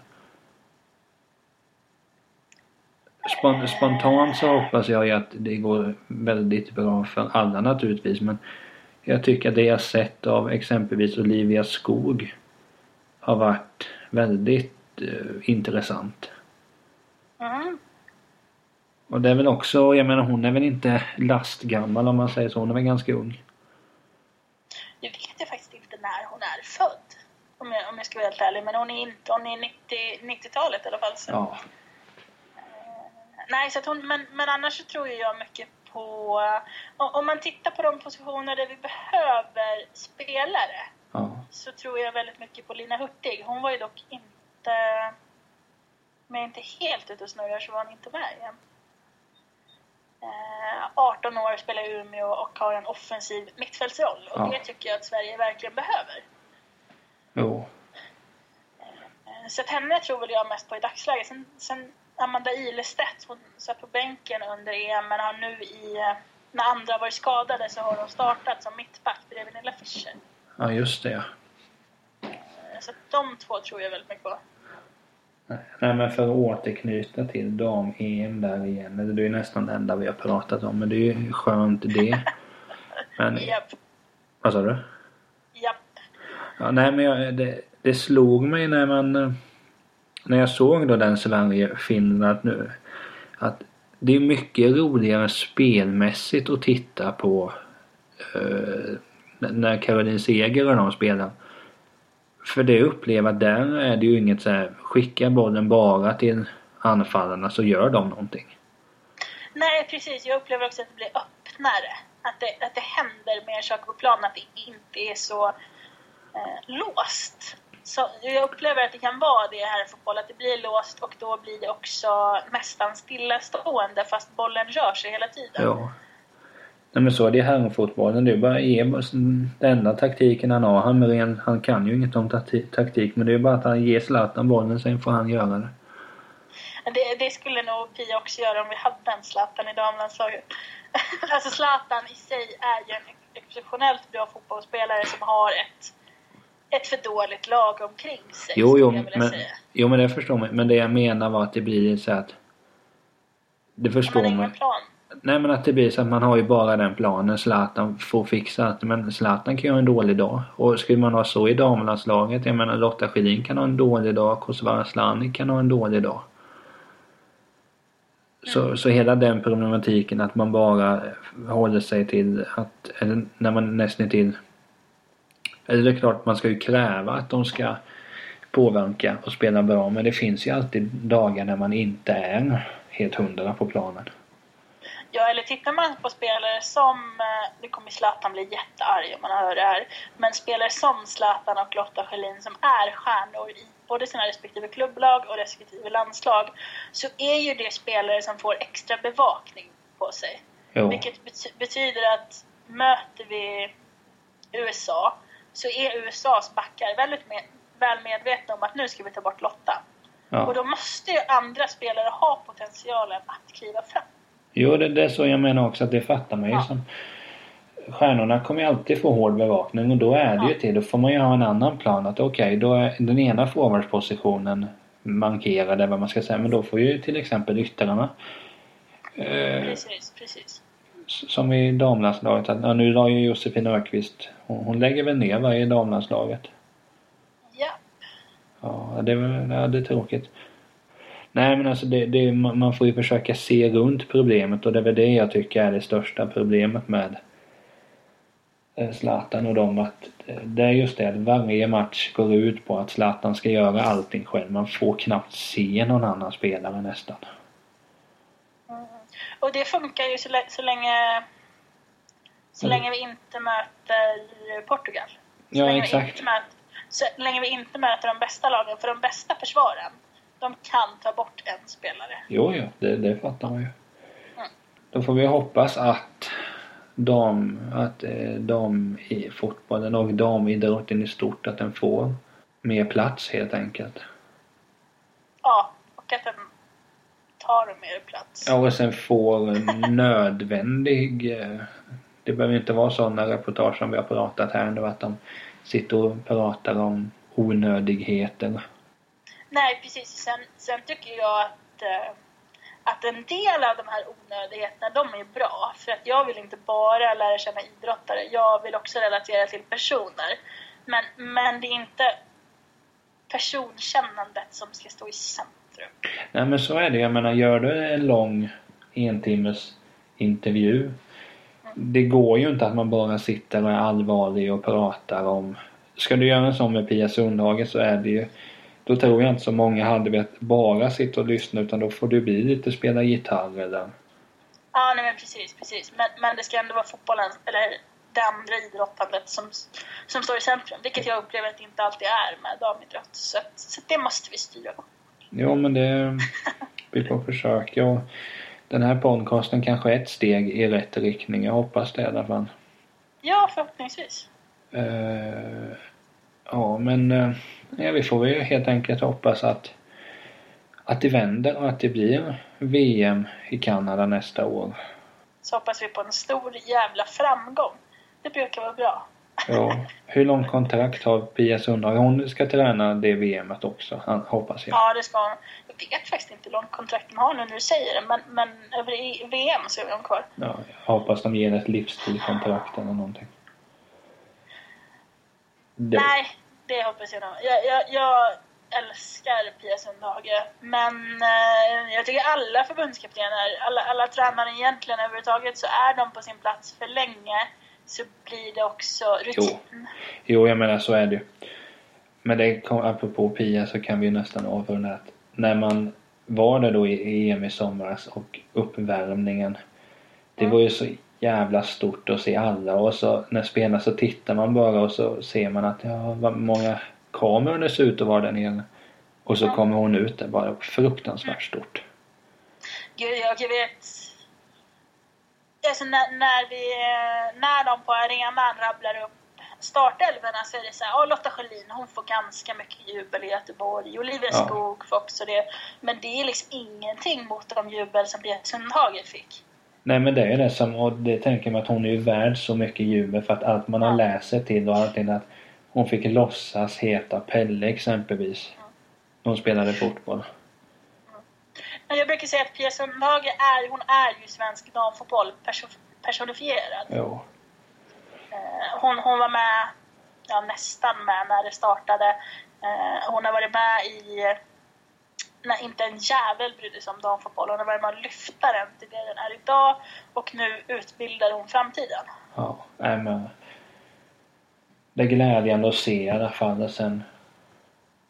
Spontant så hoppas jag ju att det går väldigt bra för alla naturligtvis men jag tycker att det jag sett av exempelvis Olivia Skog har varit väldigt eh, intressant. Mm. Och det är väl också, jag menar hon är väl inte lastgammal om man säger så. Hon är väl ganska ung. Nu vet jag faktiskt inte när hon är född. Om jag, om jag ska vara helt ärlig. Men hon är, inte, hon är 90, 90-talet i alla fall. Så. Ja. Nej, så hon, men, men annars så tror jag mycket på... Om, om man tittar på de positioner där vi behöver spelare Ja. så tror jag väldigt mycket på Lina Hurtig. Hon var ju dock inte... Men inte helt ute och snurrar så var hon inte med igen. Eh, 18 år, spelar i Umeå och har en offensiv mittfältsroll. Och Ja. det tycker jag att Sverige verkligen behöver. Jo. Eh, Så att henne tror väl jag mest på i dagsläget. Sen, sen Amanda Ilestedt, hon satt på bänken under EM men har nu i... eh, När andra varit skadade så har hon startat som mittback bredvid Nilla Fischer. Ja just det. Eh, Så de två tror jag väldigt mycket på. Nej men för att återknyta till dam-EM där igen. Det är ju nästan det enda vi har pratat om. Men det är ju skönt det. Men Japp, vad sa du? japp. Ja, nej men jag, det, det slog mig när man när jag såg då den Sverige-Finland nu att det är mycket roligare spelmässigt att titta på eh, när Caroline Seger och de spelar. För det upplever att där är det ju inget så här, skicka bollen bara till anfallarna så gör de någonting. Nej, precis. Jag upplever också att det blir öppnare. Att det, att det händer mer saker på planen, att det inte är så eh, låst. Så jag upplever att det kan vara det här i fotboll, att det blir låst och då blir det också nästan stillastående fast bollen rör sig hela tiden. Ja. Nej men så är det i herrfotbollen. Det är bara ge den enda taktiken han har. Han, ren, han kan ju inget om taktik men det är bara att han ger Zlatan bollen, sen får han göra det. Det, det skulle nog Pia också göra om vi hade en Zlatan i damlandslaget. alltså Zlatan i sig är ju en exceptionellt bra fotbollsspelare som har ett, ett för dåligt lag omkring sig. Jo, jo, men, jo men det förstår man. Men det jag menar var att det blir så att... Det förstår man. man. Plan. Nej men att det blir så att man har ju bara den planen. Zlatan får fixa det. Men Zlatan kan ju ha en dålig dag. Och skulle man ha så i damlandslaget. Jag menar Lotta Schelin kan ha en dålig dag. Kosovare Asllani kan ha en dålig dag. Så, så hela den problematiken att man bara håller sig till att, eller när man nästan till eller det är klart man ska ju kräva att de ska påverka och spela bra men det finns ju alltid dagar när man inte är helt hundra på planen. Ja, eller tittar man på spelare som, eh, nu kommer Zlatan bli jättearg om man hör det här, men spelare som Zlatan och Lotta Schelin som är stjärnor i både sina respektive klubblag och respektive landslag, så är ju det spelare som får extra bevakning på sig. Jo. Vilket bety betyder att möter vi USA så är USAs backar väldigt med, väl medvetna om att nu ska vi ta bort Lotta. Ja. Och då måste ju andra spelare ha potentialen att kliva fram. Jo, det, det är så jag menar också att det fattar man ju ja. som Stjärnorna kommer ju alltid få hård bevakning och då är det ja. ju till, då får man ju ha en annan plan att okej, okay, då är den ena forwardspositionen markerad eller vad man ska säga men då får ju till exempel yttrarna eh, Precis, precis. Som i damlandslaget, att, ja, nu la ju Josefin Ökvist hon, hon lägger väl ner varje damlandslaget? Ja. Ja, det är, ja, det är tråkigt. Nej men alltså det, det, man får ju försöka se runt problemet och det är väl det jag tycker är det största problemet med eh, Zlatan och dem att det är just det att varje match går ut på att Zlatan ska göra allting själv. Man får knappt se någon annan spelare nästan. Mm. Och det funkar ju så, så länge så mm. länge vi inte möter Portugal. Så ja, exakt. Möter, så länge vi inte möter de bästa lagen, för de bästa försvaren de kan ta bort en spelare. Jo, jo, det, det fattar man ju. Mm. Då får vi hoppas att dam, att eh, dam i fotbollen och damidrotten i stort att den får mer plats helt enkelt. Ja, och att den tar mer plats. Ja, och sen får nödvändig... Eh, det behöver inte vara sådana reportage som vi har pratat här nu att de sitter och pratar om onödigheter. Nej, precis. Sen, sen tycker jag att, eh, att en del av de här onödigheterna, de är bra. För att jag vill inte bara lära känna idrottare, jag vill också relatera till personer. Men, men det är inte personkännandet som ska stå i centrum. Nej men så är det. Jag menar, gör du en lång en timmes intervju mm. det går ju inte att man bara sitter och är allvarlig och pratar om... Ska du göra en sån med Pia Sundhage så är det ju då tror jag inte så många hade velat bara sitta och lyssna utan då får det bli lite spela gitarr eller... Ja, nej men precis, precis. Men, men det ska ändå vara fotbollen, eller det andra idrottandet som, som står i centrum. Vilket jag upplever att det inte alltid är med damidrott. Så, att, så det måste vi styra på. Jo, men det... Vi får försöka. Och den här podcasten kanske är ett steg i rätt riktning. Jag hoppas det i alla fall. Ja, förhoppningsvis. Uh, ja, men... Uh, ja, vi får väl helt enkelt hoppas att, att det vänder och att det blir VM i Kanada nästa år. Så hoppas vi på en stor jävla framgång. Det brukar vara bra. Ja. Hur lång kontrakt har Pia Sundhage? Hon ska träna det VMet också, hoppas jag. Ja, det ska hon. Jag vet faktiskt inte hur lång kontrakt hon har nu när du säger det, men, men över i VM så är hon kvar. Ja, jag hoppas de ger ett livstidskontrakt eller någonting. Det. Nej, det hoppas jag nog. Jag, jag, jag älskar Pia Sundhage. Men eh, jag tycker alla förbundskaptener, alla, alla tränare egentligen överhuvudtaget, så är de på sin plats för länge så blir det också rutin. Jo, jo jag menar så är det ju. Men det apropå Pia så kan vi ju nästan avrunda att när man var där då i EM i somras och uppvärmningen. Det Mm. var ju så jävla stort att se alla och så när spelarna så tittar man bara och så ser man att ja, vad många kameror det ser ut att vara där nere. Och så Ja. kommer hon ut där bara fruktansvärt stort. Gud, jag vet... Alltså när, när, vi, eh, när de på arenan rabblar upp startelvorna så är det så här, "Ja, Lotta Schelin hon får ganska mycket jubel i Göteborg. Olivia Ja. Skog får också det. Men det är liksom ingenting mot de jubel som Pia Sundhage fick. Nej men det är det som, och det tänker man att hon är ju värd så mycket jubel för att allt man har läst sig till och allting att hon fick låtsas heta Pelle exempelvis. När hon spelade fotboll. Jag brukar säga att Pia Sundhage är, hon är ju svensk damfotboll perso- personifierad. Jo. Eh, Hon, hon var med, ja nästan med när det startade. Eh, Hon har varit med i, när inte en jävel brydde sig om damfotboll. Hon har varit med och lyfta den till det den är idag och nu utbildar hon framtiden. Ja, nej men. Det är glädjande att se i alla fall sen.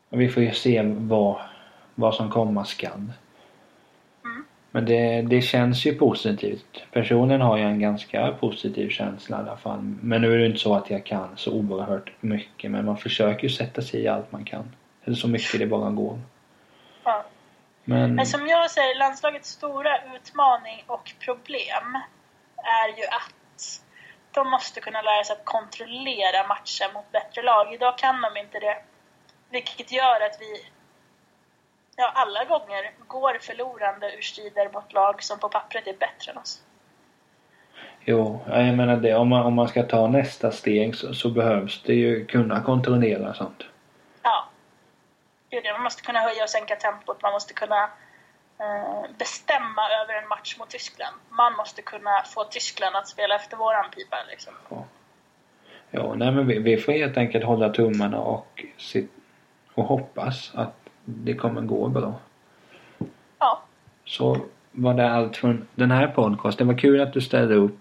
Vi får ju se vad, vad som komma skall. Mm. Men det, det känns ju positivt. Personen har ju en ganska positiv känsla i alla fall. Men nu är det inte så att jag kan så oerhört mycket. Men man försöker ju sätta sig i allt man kan. Eller så mycket det bara går. Ja. Men Men som jag säger, landslagets stora utmaning och problem är ju att de måste kunna lära sig att kontrollera matchen mot bättre lag. Idag kan de inte det. Vilket gör att vi ja, alla gånger går förlorande ur strider mot lag som på pappret är bättre än oss. jo, ja, jag menar det. Om man, om man ska ta nästa steg så, så behövs det ju kunna kontrollera sånt. Det är det. Man måste kunna höja och sänka tempot. Man måste kunna eh, bestämma över en match mot Tyskland. Man måste kunna få Tyskland att spela efter våran pipa. Liksom. Ja, ja nej men vi, vi får helt enkelt hålla tummarna och, se, och hoppas att det kommer gå bra. Ja. Så var det allt från den här podcasten. Det var kul att du ställde upp